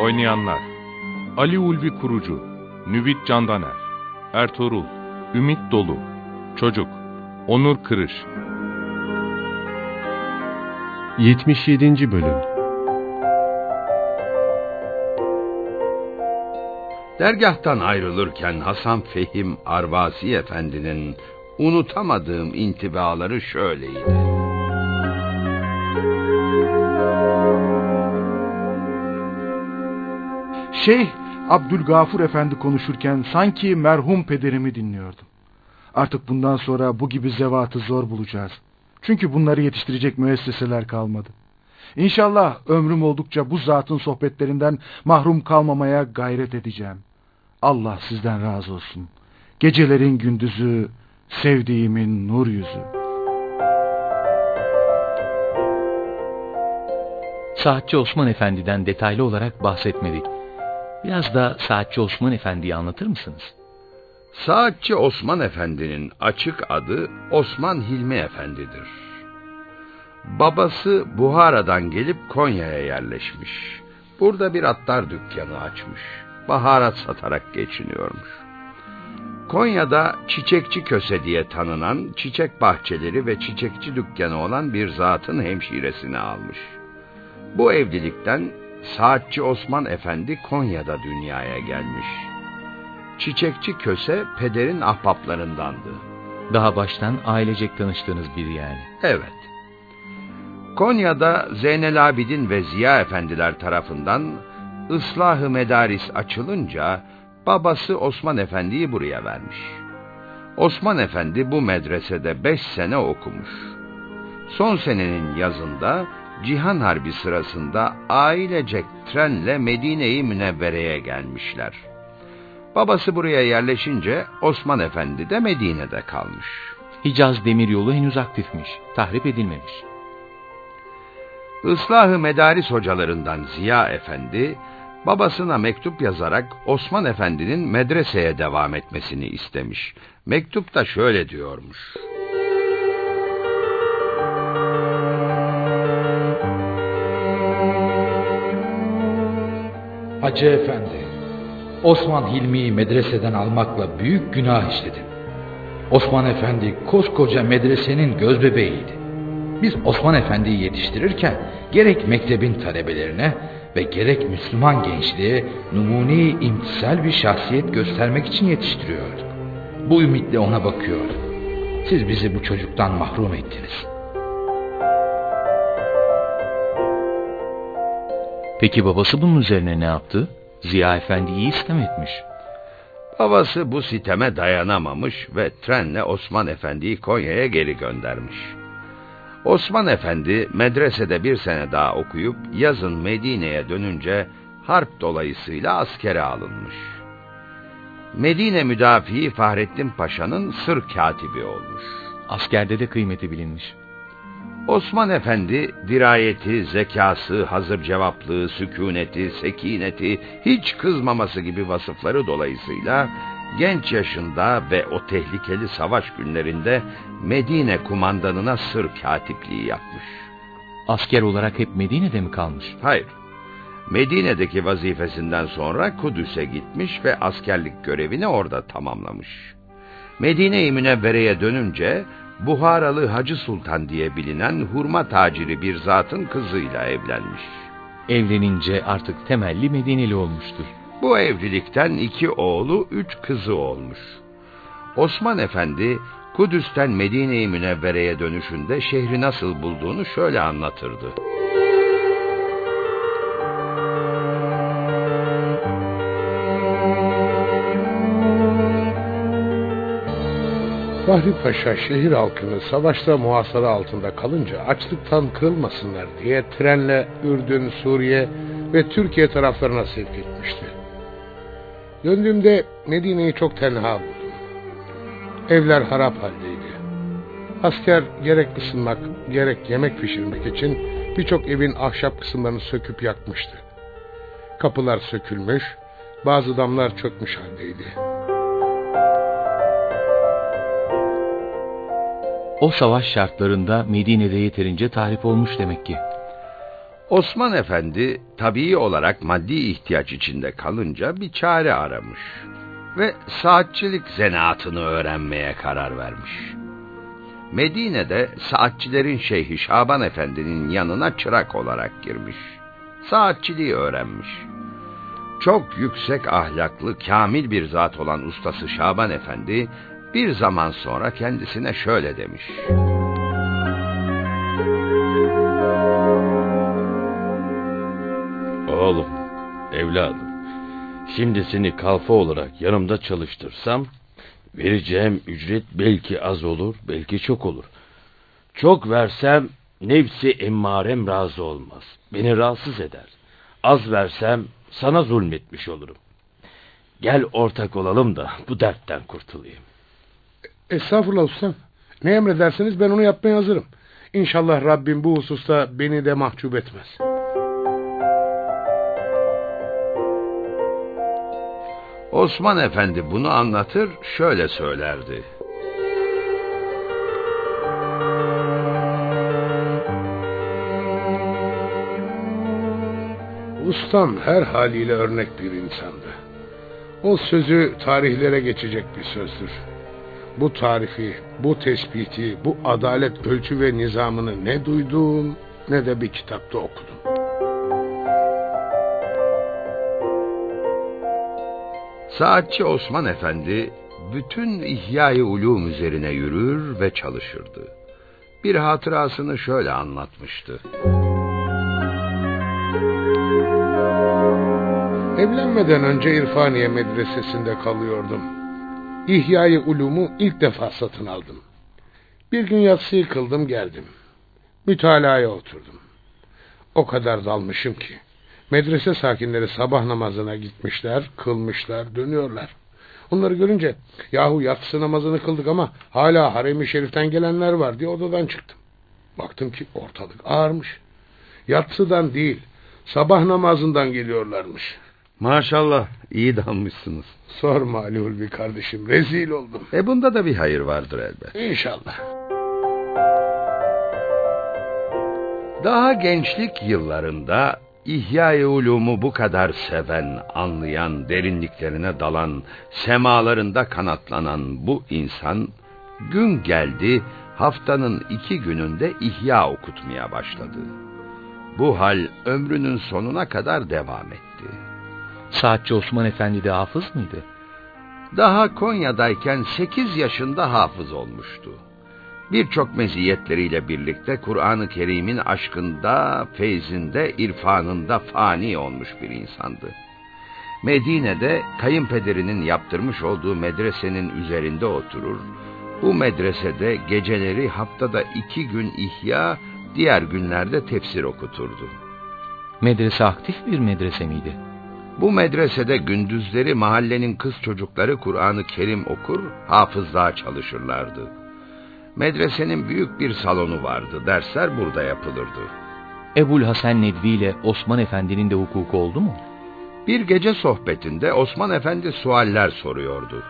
Oynayanlar Ali Ulvi Kurucu Nüvit Candaner Ertuğrul Ümit Dolu Çocuk Onur Kırış 77. Bölüm Dergahtan ayrılırken Hasan Fehim Arvasi Efendi'nin unutamadığım intibaları şöyleydi. Şeyh Abdülgafur Efendi konuşurken sanki merhum pederimi dinliyordum. Artık bundan sonra bu gibi zevatı zor bulacağız. Çünkü bunları yetiştirecek müesseseler kalmadı. İnşallah ömrüm oldukça bu zatın sohbetlerinden mahrum kalmamaya gayret edeceğim. Allah sizden razı olsun. Gecelerin gündüzü, sevdiğimin nur yüzü. Saatçi Osman Efendi'den detaylı olarak bahsetmedik. Biraz da Saatçi Osman Efendi'yi anlatır mısınız? Saatçi Osman Efendi'nin açık adı Osman Hilmi Efendi'dir. Babası Buhara'dan gelip Konya'ya yerleşmiş. Burada bir atlar dükkanı açmış. Baharat satarak geçiniyormuş. Konya'da Çiçekçi Köse diye tanınan çiçek bahçeleri ve çiçekçi dükkanı olan bir zatın hemşiresini almış. Bu evlilikten Saatçi Osman Efendi Konya'da dünyaya gelmiş. Çiçekçi Köse pederin ahbaplarındandı. Daha baştan ailecek tanıştığınız biri yani. Evet. Konya'da Zeynel Abidin ve Ziya Efendiler tarafından ıslah-ı medaris açılınca babası Osman Efendi'yi buraya vermiş. Osman Efendi bu medresede beş sene okumuş. Son senenin yazında Cihan Harbi sırasında ailecek trenle Medine-i Münevvere'ye gelmişler. Babası buraya yerleşince Osman Efendi de Medine'de kalmış. Hicaz Demiryolu henüz aktifmiş, tahrip edilmemiş. Islah-ı Medaris hocalarından Ziya Efendi, babasına mektup yazarak Osman Efendi'nin medreseye devam etmesini istemiş. Mektupta şöyle diyormuş. Hacı Efendi, Osman Hilmi'yi medreseden almakla büyük günah işledin. Osman Efendi koskoca medresenin göz bebeğiydi. Biz Osman Efendi'yi yetiştirirken gerek mektebin talebelerine ve gerek Müslüman gençliğe numuni imtisal bir şahsiyet göstermek için yetiştiriyorduk. Bu ümitle ona bakıyorduk. Siz bizi bu çocuktan mahrum ettiniz. Peki babası bunun üzerine ne yaptı? Ziya Efendi'yi istem etmiş. Babası bu siteme dayanamamış ve trenle Osman Efendi'yi Konya'ya geri göndermiş. Osman Efendi medresede bir sene daha okuyup yazın Medine'ye dönünce harp dolayısıyla askere alınmış. Medine müdafii Fahrettin Paşa'nın sır katibi olmuş. Askerde de kıymeti bilinmiş. Osman Efendi dirayeti, zekası, hazır cevaplığı, sükuneti, sekineti, hiç kızmaması gibi vasıfları dolayısıyla genç yaşında ve o tehlikeli savaş günlerinde Medine kumandanına sır katipliği yapmış. Asker olarak hep Medine'de mi kalmış? Hayır. Medine'deki vazifesinden sonra Kudüs'e gitmiş ve askerlik görevini orada tamamlamış. Medine-i Münevvere'ye dönünce Buharalı Hacı Sultan diye bilinen hurma taciri bir zatın kızıyla evlenmiş. Evlenince artık temelli Medineli olmuştur. Bu evlilikten iki oğlu, üç kızı olmuş. Osman Efendi, Kudüs'ten Medine-i Münevvere'ye dönüşünde şehri nasıl bulduğunu şöyle anlatırdı. Bahri Paşa şehir halkını savaşta muhasara altında kalınca açlıktan kırılmasınlar diye trenle Ürdün, Suriye ve Türkiye taraflarına sevk etmişti. Döndüğümde Medine'yi çok tenha buldum. Evler harap haldeydi. Asker gerek ısınmak gerek yemek pişirmek için birçok evin ahşap kısımlarını söküp yakmıştı. Kapılar sökülmüş, bazı damlar çökmüş haldeydi. O savaş şartlarında Medine'de yeterince tahrip olmuş demek ki. Osman Efendi tabii olarak maddi ihtiyaç içinde kalınca bir çare aramış ve saatçilik zanaatını öğrenmeye karar vermiş. Medine'de saatçilerin şeyhi Şaban Efendi'nin yanına çırak olarak girmiş. Saatçiliği öğrenmiş. Çok yüksek ahlaklı, kamil bir zat olan ustası Şaban Efendi bir zaman sonra kendisine şöyle demiş. Oğlum, evladım, şimdi seni kalfa olarak yanımda çalıştırsam, vereceğim ücret belki az olur, belki çok olur. Çok versem, nefsi emmarem razı olmaz, beni rahatsız eder. Az versem, sana zulmetmiş olurum. Gel ortak olalım da bu dertten kurtulayım. Estağfurullah ustam. Ne emrederseniz ben onu yapmaya hazırım. İnşallah Rabbim bu hususta beni de mahcup etmez. Osman Efendi bunu anlatır, şöyle söylerdi. Ustam her haliyle örnek bir insandı. O sözü tarihlere geçecek bir sözdür. Bu tarifi, bu tespiti, bu adalet ölçü ve nizamını ne duydum ne de bir kitapta okudum. Saatçi Osman Efendi bütün İhya-i Ulûm üzerine yürür ve çalışırdı. Bir hatırasını şöyle anlatmıştı. Evlenmeden önce İrfaniye medresesinde kalıyordum. İhya-i Ulûm'u ilk defa satın aldım. Bir gün yatsıyı kıldım geldim. Mütalaya oturdum. O kadar dalmışım ki. Medrese sakinleri sabah namazına gitmişler, kılmışlar, dönüyorlar. Onları görünce yahu yatsı namazını kıldık ama hala harem-i şeriften gelenler var diye odadan çıktım. Baktım ki ortalık ağırmış. Yatsıdan değil, sabah namazından geliyorlarmış. Maşallah iyi dalmışsınız. Sorma Ali Ulvi kardeşim, rezil oldum. E bunda da bir hayır vardır elbet. İnşallah. Daha gençlik yıllarında İhya-i Ulûm'u bu kadar seven, anlayan, derinliklerine dalan, semalarında kanatlanan bu insan, gün geldi, haftanın iki gününde ihya okutmaya başladı. Bu hal ömrünün sonuna kadar devam etti. Saatçi Osman Efendi de hafız mıydı? Daha Konya'dayken sekiz yaşında hafız olmuştu. Birçok meziyetleriyle birlikte Kur'an-ı Kerim'in aşkında, feyzinde, irfanında fani olmuş bir insandı. Medine'de kayınpederinin yaptırmış olduğu medresenin üzerinde oturur, bu medresede geceleri haftada iki gün ihya, diğer günlerde tefsir okuturdu. Medrese aktif bir medrese miydi? Bu medresede gündüzleri mahallenin kız çocukları Kur'an-ı Kerim okur, hafızlığa çalışırlardı. Medresenin büyük bir salonu vardı, dersler burada yapılırdı. Ebul Hasan Nedvi ile Osman Efendi'nin de hukuku oldu mu? Bir gece sohbetinde Osman Efendi sualler soruyordu.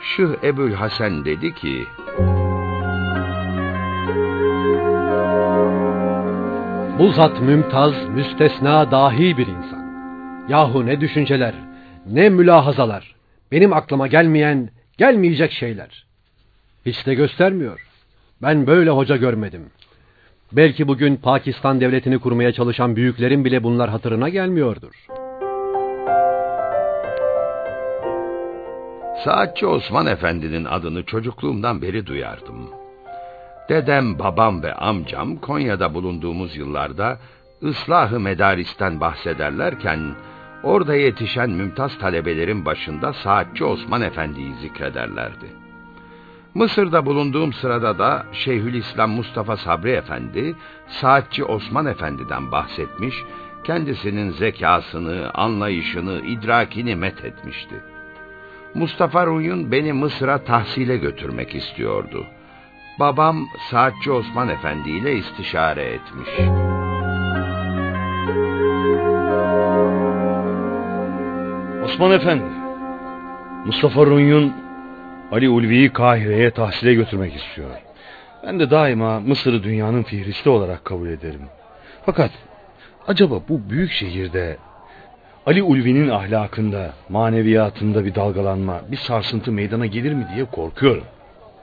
Şıh Ebul Hasan dedi ki... Bu zat mümtaz, müstesna, dahi bir insan. Yahu ne düşünceler, ne mülahazalar. Benim aklıma gelmeyen, gelmeyecek şeyler. Hiç de göstermiyor. Ben böyle hoca görmedim. Belki bugün Pakistan devletini kurmaya çalışan büyüklerin bile bunlar hatırına gelmiyordur. Saatçi Osman Efendi'nin adını çocukluğumdan beri duyardım. Dedem, babam ve amcam Konya'da bulunduğumuz yıllarda ıslah-ı medaristen bahsederlerken orada yetişen mümtaz talebelerin başında Saatçi Osman Efendi'yi zikrederlerdi. Mısır'da bulunduğum sırada da Şeyhülislam Mustafa Sabri Efendi, Saatçi Osman Efendi'den bahsetmiş, kendisinin zekasını, anlayışını, idrakini met etmişti. Mustafa Ruyun beni Mısır'a tahsile götürmek istiyordu. Babam Saatçi Osman Efendi ile istişare etmiş. Osman Efendi, Mustafa Runyun Ali Ulvi'yi Kahire'ye tahsile götürmek istiyor. Ben de daima Mısır'ı dünyanın fihristi olarak kabul ederim. Fakat acaba bu büyük şehirde Ali Ulvi'nin ahlakında, maneviyatında bir dalgalanma, bir sarsıntı meydana gelir mi diye korkuyorum.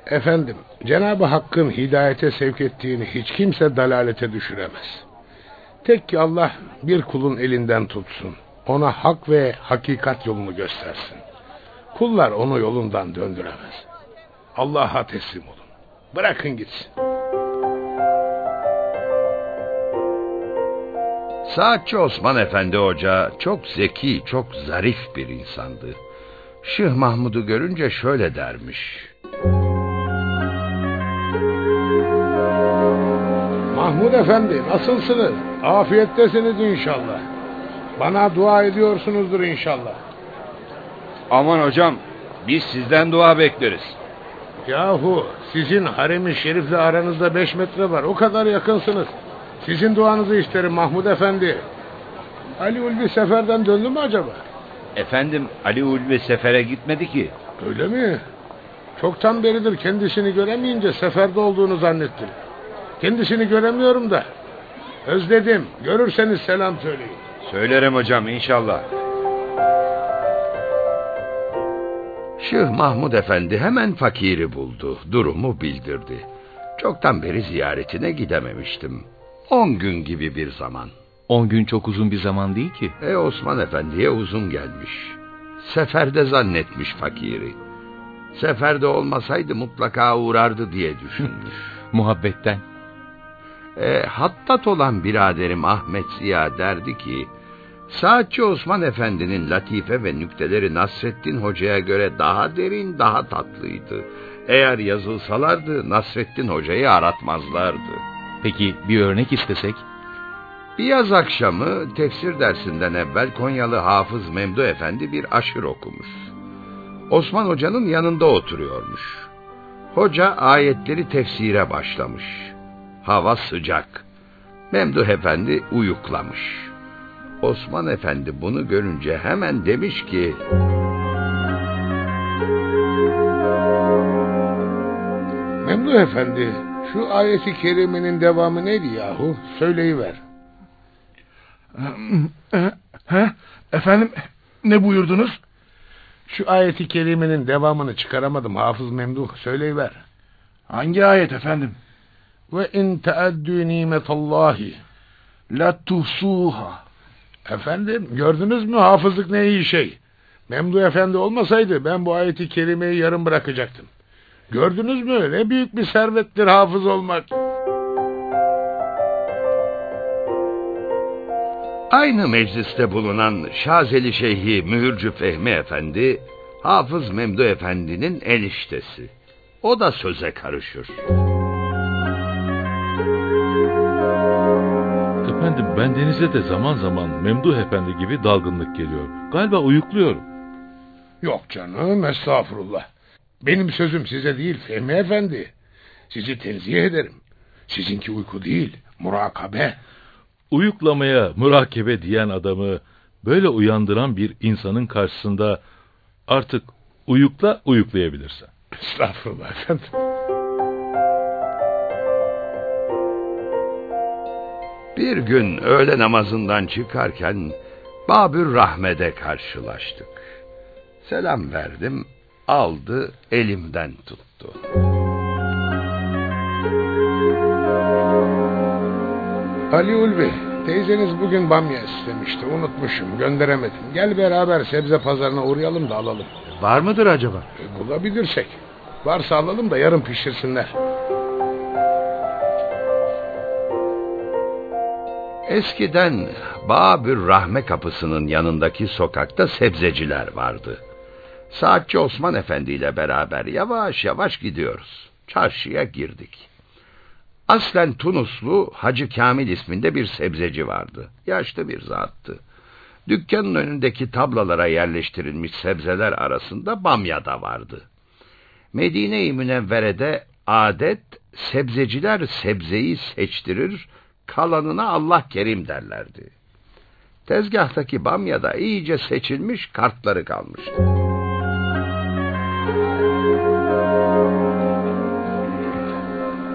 Efendim, Cenab-ı Hakk'ın hidayete sevk ettiğini hiç kimse dalalete düşüremez. Tek ki Allah bir kulun elinden tutsun. Ona hak ve hakikat yolunu göstersin. Kullar onu yolundan döndüremez. Allah'a teslim olun. Bırakın gitsin. Saatçi Osman Efendi Hoca çok zeki, çok zarif bir insandı. Şıh Mahmud'u görünce şöyle dermiş. Mahmud Efendi nasılsınız? Afiyettesiniz inşallah. Bana dua ediyorsunuzdur inşallah. Aman hocam, biz sizden dua bekleriz. Yahu sizin harem-i şerifle aranızda beş metre var. O kadar yakınsınız. Sizin duanızı isterim Mahmud Efendi. Ali Ulvi seferden döndü mü acaba? Efendim, Ali Ulvi sefere gitmedi ki. Öyle mi? Çoktan beridir kendisini göremeyince seferde olduğunu zannettim. Kendisini göremiyorum da. Özledim. Görürseniz selam söyleyin. Söylerim hocam inşallah. Şıh Mahmud Efendi hemen fakiri buldu, durumu bildirdi. Çoktan beri ziyaretine gidememiştim. On gün gibi bir zaman. On gün çok uzun bir zaman değil ki. E Osman Efendi'ye uzun gelmiş. Seferde zannetmiş fakiri. Seferde olmasaydı mutlaka uğrardı diye düşünmüş. Muhabbetten. E, hattat olan biraderim Ahmet Ziya derdi ki... Saatçi Osman Efendi'nin latife ve nükteleri Nasrettin Hoca'ya göre daha derin, daha tatlıydı. Eğer yazılsalardı Nasrettin Hoca'yı aratmazlardı. Peki bir örnek istesek? Bir yaz akşamı tefsir dersinden evvel Konyalı Hafız Memdu Efendi bir aşır okumuş. Osman Hoca'nın yanında oturuyormuş. Hoca ayetleri tefsire başlamış. Hava sıcak. Memduh Efendi uyuklamış. Osman Efendi bunu görünce hemen demiş ki... Memduh Efendi, şu ayeti kerimenin devamı neydi yahu? Söyleyiver. He? Efendim ne buyurdunuz? Şu ayeti kerimenin devamını çıkaramadım Hafız Memduh. Söyleyiver. Hangi ayet efendim? İn teaddü nimetallahi. La tuhsuha. Efendim gördünüz mü hafızlık ne iyi şey. Memduh Efendi olmasaydı ben bu ayeti kerimeyi yarım bırakacaktım. Gördünüz mü ne büyük bir servettir hafız olmak. Aynı mecliste bulunan Şazeli Şeyhi Mühürcü Fehmi Efendi, Hafız Memdu Efendi'nin eniştesi. O da söze karışır. Bendenize de zaman zaman Memduh Efendi gibi dalgınlık geliyor. Galiba uyukluyorum. Yok canım estağfurullah. Benim sözüm size değil Fehmi Efendi. Sizi tenzih ederim. Sizinki uyku değil, murakabe. Uyuklamaya mürakebe diyen adamı böyle uyandıran bir insanın karşısında artık uyukla uyuklayabilirsen. Estağfurullah efendim. Bir gün öğle namazından çıkarken Babür Rahmet'e karşılaştık. Selam verdim, aldı, elimden tuttu. Ali Ulvi, teyzeniz bugün bamya istemişti. Unutmuşum, gönderemedim. Gel beraber sebze pazarına uğrayalım da alalım. Var mıdır acaba? E, bulabilirsek. Varsa alalım da yarın pişirsinler. Eskiden Babür Rahme kapısının yanındaki sokakta sebzeciler vardı. Saatçi Osman Efendi ile beraber yavaş yavaş gidiyoruz. Çarşıya girdik. Aslen Tunuslu Hacı Kamil isminde bir sebzeci vardı. Yaşlı bir zattı. Dükkanın önündeki tablalara yerleştirilmiş sebzeler arasında bamya da vardı. Medine-i Münevvere'de adet sebzeciler sebzeyi seçtirir, kalanına Allah kerim derlerdi. Tezgahtaki bamyada iyice seçilmiş kartları kalmıştı.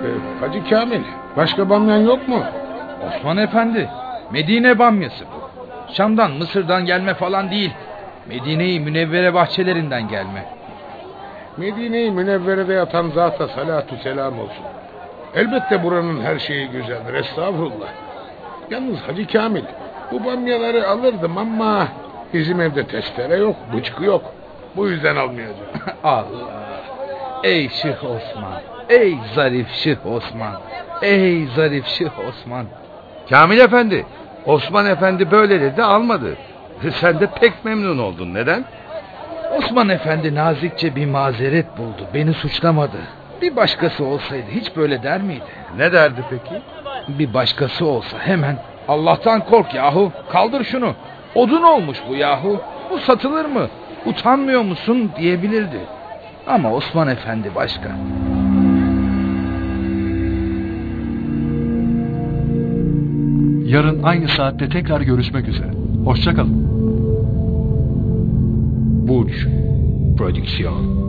Ee, Hacı Kamil, başka bamyan yok mu? Osman Efendi, Medine bamyası bu. Şam'dan, Mısır'dan gelme falan değil. Medine-i Münevvere bahçelerinden gelme. Medine-i Münevvere'de yatan zata salatu selam olsun. Elbette buranın her şeyi güzeldir, estağfurullah. Yalnız Hacı Kamil, bu bamyaları alırdım ama bizim evde testere yok, bıçkı yok. Bu yüzden almayacağım. Allah! Ey Şıh Osman! Ey zarif Şıh Osman! Ey zarif Şıh Osman! Kamil Efendi, Osman Efendi böyle dedi almadı. Sen de pek memnun oldun. Neden? Osman Efendi nazikçe bir mazeret buldu. Beni suçlamadı. Bir başkası olsaydı hiç böyle der miydi? Ne derdi peki? Bir başkası olsa hemen Allah'tan kork yahu. Kaldır şunu. Odun olmuş bu yahu. Bu satılır mı? Utanmıyor musun diyebilirdi. Ama Osman Efendi başka. Yarın aynı saatte tekrar görüşmek üzere. Hoşçakalın. Burç Prodüksiyon